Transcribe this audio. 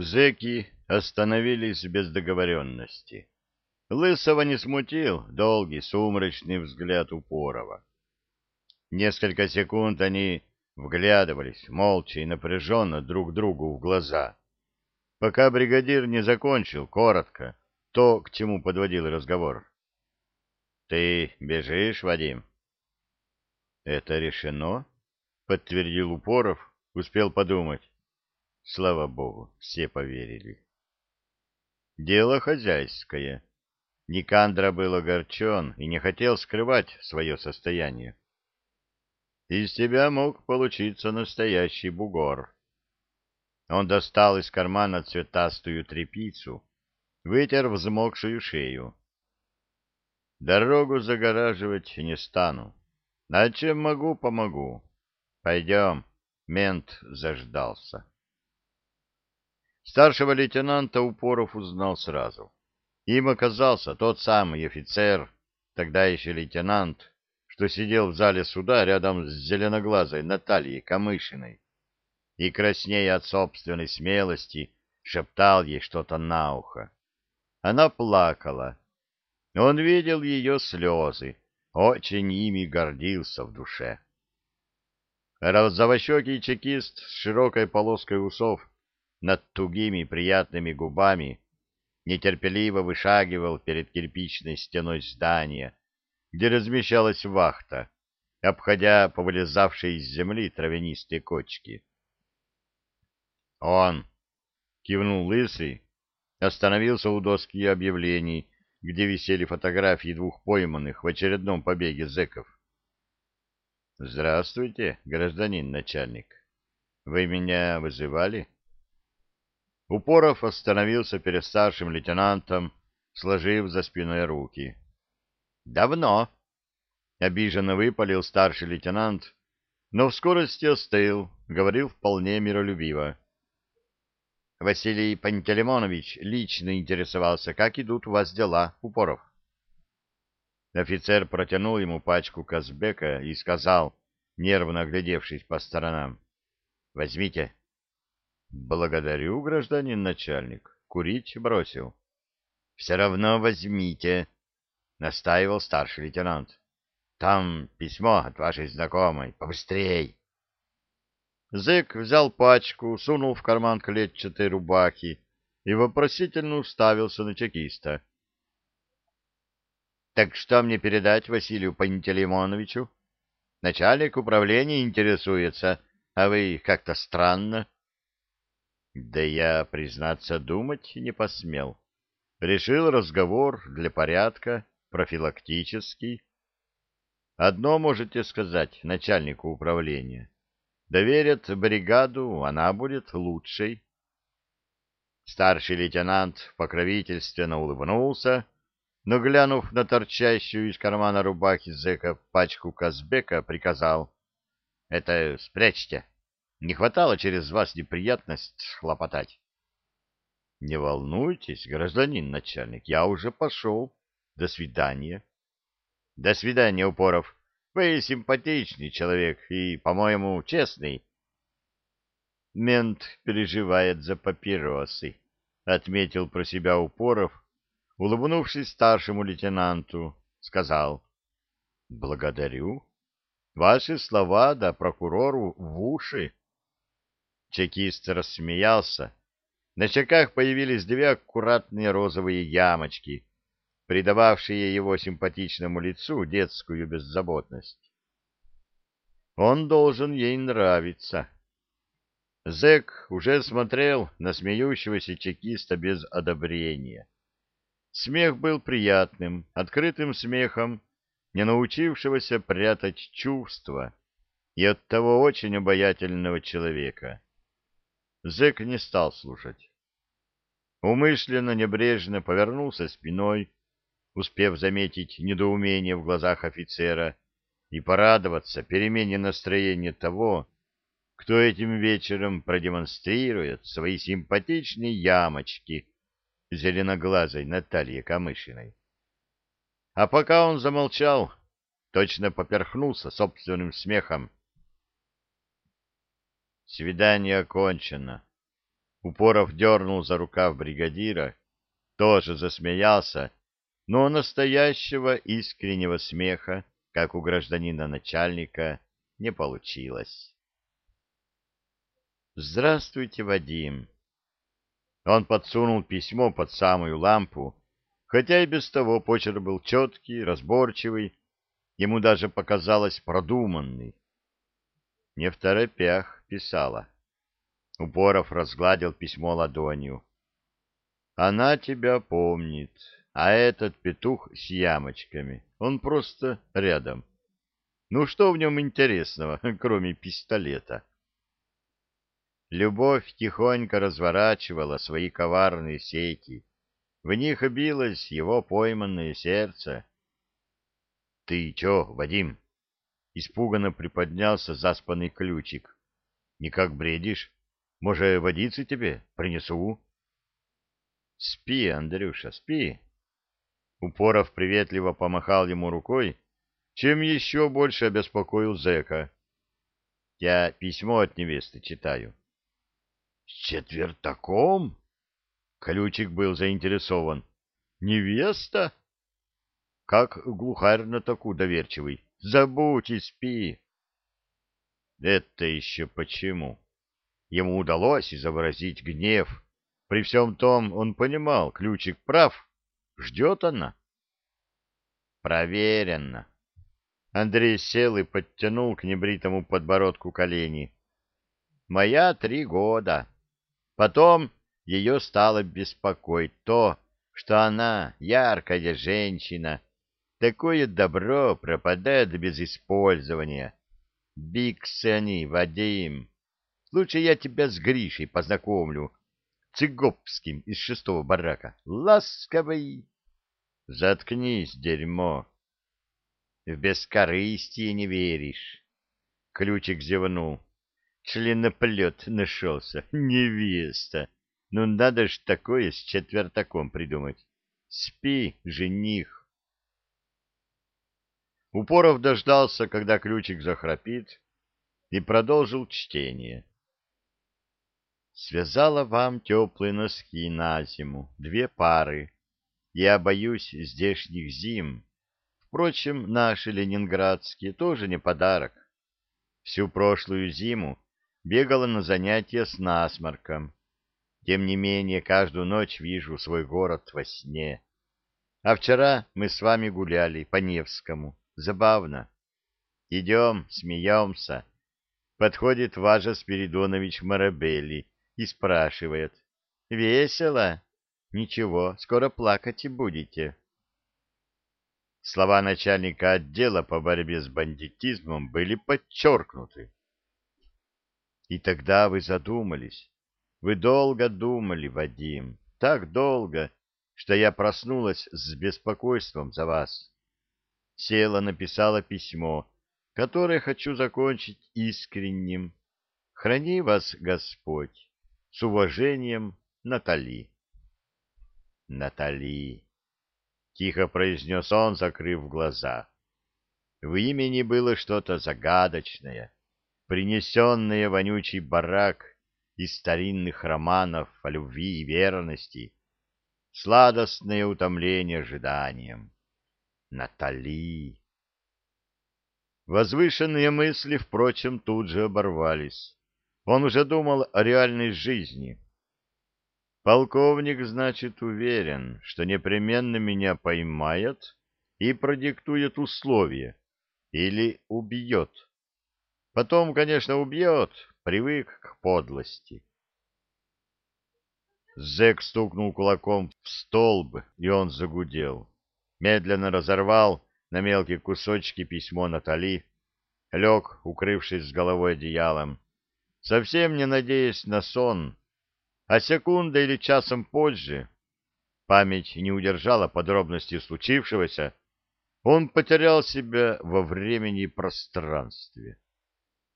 Зеки остановились без договоренности. Лысого не смутил долгий сумрачный взгляд Упорова. Несколько секунд они вглядывались молча и напряженно друг другу в глаза, пока бригадир не закончил коротко то, к чему подводил разговор. — Ты бежишь, Вадим? — Это решено, — подтвердил Упоров, успел подумать. Слава богу, все поверили. Дело хозяйское. Никандра был огорчен и не хотел скрывать свое состояние. Из тебя мог получиться настоящий бугор. Он достал из кармана цветастую тряпицу, вытер взмокшую шею. Дорогу загораживать не стану. А чем могу, помогу. Пойдем, мент заждался. Старшего лейтенанта Упоров узнал сразу. Им оказался тот самый офицер, тогда еще лейтенант, что сидел в зале суда рядом с зеленоглазой Натальей Камышиной и, краснея от собственной смелости, шептал ей что-то на ухо. Она плакала. Он видел ее слезы, очень ими гордился в душе. Розовощекий чекист с широкой полоской усов над тугими приятными губами нетерпеливо вышагивал перед кирпичной стеной здания, где размещалась вахта, обходя повылезавшие из земли травянистые кочки. «Он!» — кивнул лысый, остановился у доски объявлений, где висели фотографии двух пойманных в очередном побеге зэков. «Здравствуйте, гражданин начальник. Вы меня вызывали?» Упоров остановился перед старшим лейтенантом, сложив за спиной руки. «Давно!» — обиженно выпалил старший лейтенант, но в скорости остыл, говорил вполне миролюбиво. Василий Пантелеймонович лично интересовался, как идут у вас дела, Упоров. Офицер протянул ему пачку Казбека и сказал, нервно оглядевшись по сторонам, «Возьмите, Благодарю, гражданин начальник. Курить бросил. Все равно возьмите, настаивал старший лейтенант. Там письмо от вашей знакомой. Побыстрей. Зык взял пачку, сунул в карман клетчатой рубахи и вопросительно уставился на чекиста. — Так что мне передать Василию Пантелеймоновичу? Начальник управления интересуется, а вы как-то странно. — да я, признаться, думать не посмел. Решил разговор для порядка, профилактический. Одно можете сказать начальнику управления. Доверят бригаду, она будет лучшей. Старший лейтенант покровительственно улыбнулся, но, глянув на торчащую из кармана рубахи зэка пачку Казбека, приказал. — Это спрячьте. Не хватало через вас неприятность хлопотать. — Не волнуйтесь, гражданин начальник, я уже пошел. До свидания. — До свидания, Упоров. Вы симпатичный человек и, по-моему, честный. Мент переживает за папиросы, — отметил про себя Упоров, улыбнувшись старшему лейтенанту, сказал. — Благодарю. Ваши слова да прокурору в уши. Чекист рассмеялся. На щеках появились две аккуратные розовые ямочки, придававшие его симпатичному лицу детскую беззаботность. Он должен ей нравиться. Зэк уже смотрел на смеющегося чекиста без одобрения. Смех был приятным, открытым смехом, не научившегося прятать чувства, и оттого очень обаятельного человека. Зэк не стал слушать. Умышленно небрежно повернулся спиной, успев заметить недоумение в глазах офицера и порадоваться перемене настроения того, кто этим вечером продемонстрирует свои симпатичные ямочки зеленоглазой Наталье Камышиной. А пока он замолчал, точно поперхнулся собственным смехом, Свидание окончено. Упоров дернул за рукав бригадира, тоже засмеялся, но настоящего искреннего смеха, как у гражданина-начальника, не получилось. «Здравствуйте, Вадим!» Он подсунул письмо под самую лампу, хотя и без того почерк был четкий, разборчивый, ему даже показалось продуманный. Не в торопях писала. Упоров разгладил письмо ладонью. Она тебя помнит, а этот петух с ямочками, он просто рядом. Ну что в нем интересного, кроме пистолета? Любовь тихонько разворачивала свои коварные сети. В них билось его пойманное сердце. — Ты чё, Вадим? — испуганно приподнялся заспанный ключик. — Никак бредишь? Может, водицы тебе принесу? — Спи, Андрюша, спи. Упоров приветливо помахал ему рукой, чем еще больше обеспокоил зэка. — Я письмо от невесты читаю. — С четвертаком? Ключик был заинтересован. — Невеста? — Как глухарь на таку доверчивый. Забудь и спи. — Это еще почему? Ему удалось изобразить гнев. При всем том он понимал, ключик прав. Ждет она. Проверено. Андрей сел и подтянул к небритому подбородку колени. Моя три года. Потом ее стало беспокоить то, что она, яркая женщина, такое добро пропадает без использования. Биксы они, Вадим. Лучше я тебя с Гришей познакомлю, Цыгопским из шестого барака. Ласковый. Заткнись, дерьмо. В бескорыстие не веришь. Ключик зевнул. Членоплет нашелся. Невеста. Ну надо ж такое с четвертаком придумать. Спи, жених. Упоров дождался, когда ключик захрапит, и продолжил чтение связала вам теплые носки на зиму, две пары. Я боюсь здешних зим. Впрочем, наши ленинградские тоже не подарок. Всю прошлую зиму бегала на занятия с насморком. Тем не менее, каждую ночь вижу свой город во сне. А вчера мы с вами гуляли по Невскому. Забавно. Идем, смеемся. Подходит Важа Спиридонович Марабелли и спрашивает. «Весело? Ничего, скоро плакать и будете». Слова начальника отдела по борьбе с бандитизмом были подчеркнуты. И тогда вы задумались. Вы долго думали, Вадим, так долго, что я проснулась с беспокойством за вас. Села, написала письмо, которое хочу закончить искренним. Храни вас Господь. С уважением, Натали. Натали, тихо произнес он, закрыв глаза. В имени было что-то загадочное, принесенное вонючий барак из старинных романов о любви и верности, сладостное утомление ожиданием. Натали. Возвышенные мысли, впрочем, тут же оборвались. Он уже думал о реальной жизни. Полковник, значит, уверен, что непременно меня поймает и продиктует условия или убьет. Потом, конечно, убьет, привык к подлости. Зэк стукнул кулаком в столб, и он загудел. Медленно разорвал на мелкие кусочки письмо Натали, лег, укрывшись с головой одеялом, совсем не надеясь на сон, а секунда или часом позже, память не удержала подробностей случившегося, он потерял себя во времени и пространстве.